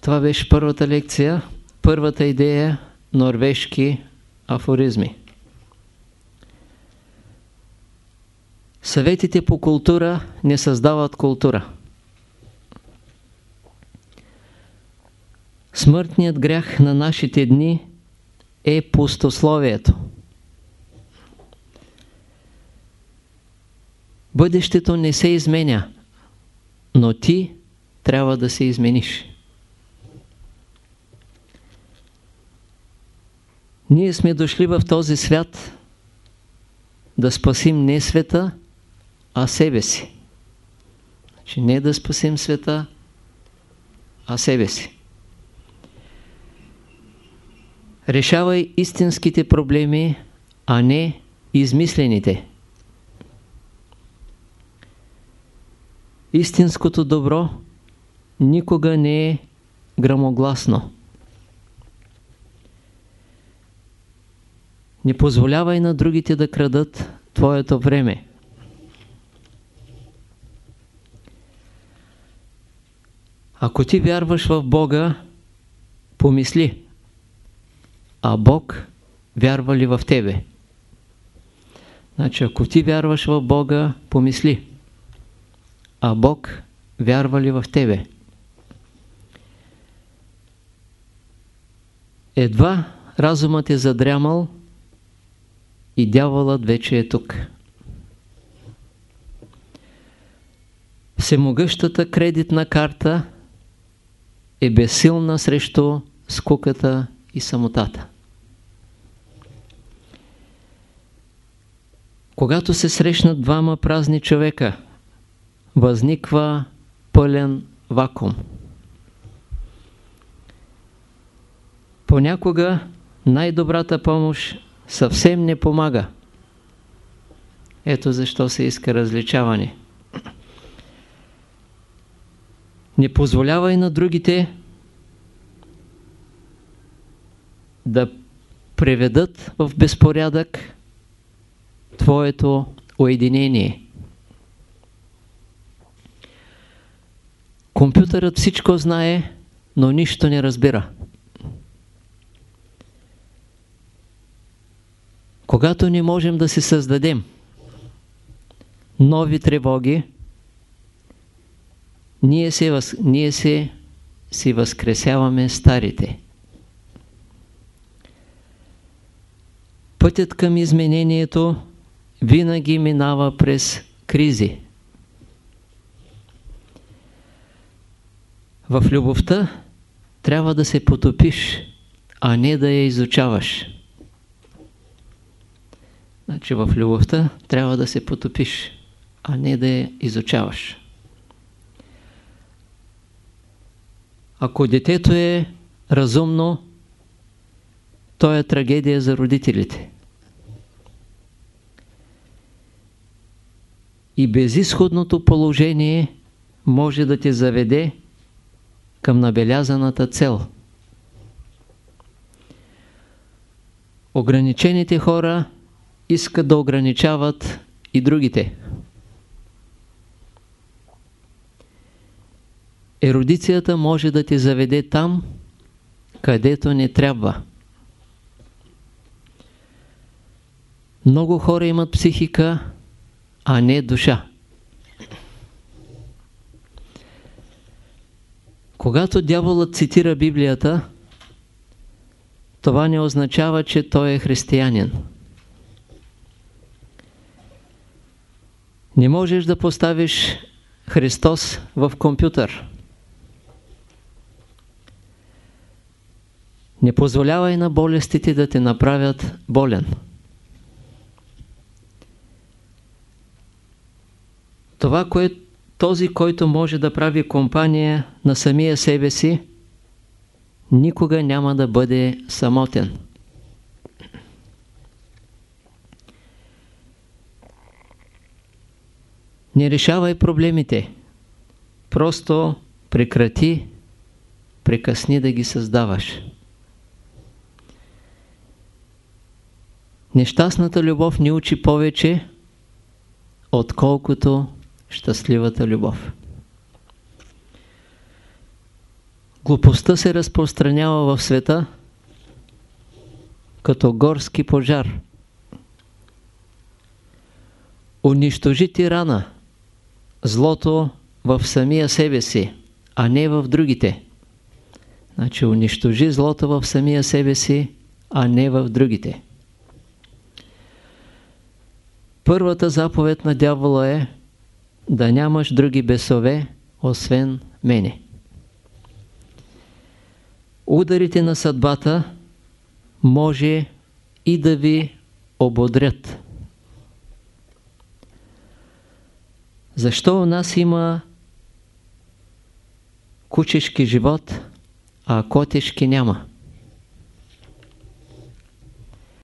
Това беше първата лекция, първата идея норвежки афоризми. Съветите по култура не създават култура. Смъртният грях на нашите дни е пустословието. Бъдещето не се изменя, но ти трябва да се измениш. Ние сме дошли в този свят да спасим не света, а себе си. Значи не да спасим света, а себе си. Решавай истинските проблеми, а не измислените. Истинското добро никога не е грамогласно. Не позволявай на другите да крадат твоето време. Ако ти вярваш в Бога, помисли, а Бог вярва ли в тебе? Значи, ако ти вярваш в Бога, помисли, а Бог вярва ли в тебе? Едва разумът е задрямал и дяволът вече е тук. Всемогъщата кредитна карта е безсилна срещу скуката и самотата. Когато се срещнат двама празни човека, възниква пълен вакуум. Понякога най-добрата помощ съвсем не помага. Ето защо се иска различаване. Не позволявай на другите да преведат в безпорядък твоето уединение. Компютърът всичко знае, но нищо не разбира. Когато не можем да си създадем нови тревоги, ние се, ние се си възкресяваме старите. Пътят към изменението винаги минава през кризи. В любовта трябва да се потопиш, а не да я изучаваш. Значи в любовта трябва да се потопиш, а не да я изучаваш. Ако детето е разумно, то е трагедия за родителите. И безисходното положение може да те заведе към набелязаната цел. Ограничените хора искат да ограничават и другите. Ерудицията може да те заведе там, където не трябва. Много хора имат психика, а не душа. Когато дяволът цитира Библията, това не означава, че той е християнин. Не можеш да поставиш Христос в компютър. Не позволявай на болестите да те направят болен. Това, кое, този, който може да прави компания на самия себе си, никога няма да бъде самотен. Не решавай проблемите. Просто прекрати, прекъсни да ги създаваш. Нещастната любов ни учи повече, отколкото щастливата любов. Глупостта се разпространява в света като горски пожар. Унищожи тирана, злото в самия себе си, а не в другите. Значи унищожи злото в самия себе си, а не в другите. Първата заповед на дявола е да нямаш други бесове, освен мене. Ударите на съдбата може и да ви ободрят. Защо у нас има кучешки живот, а котешки няма?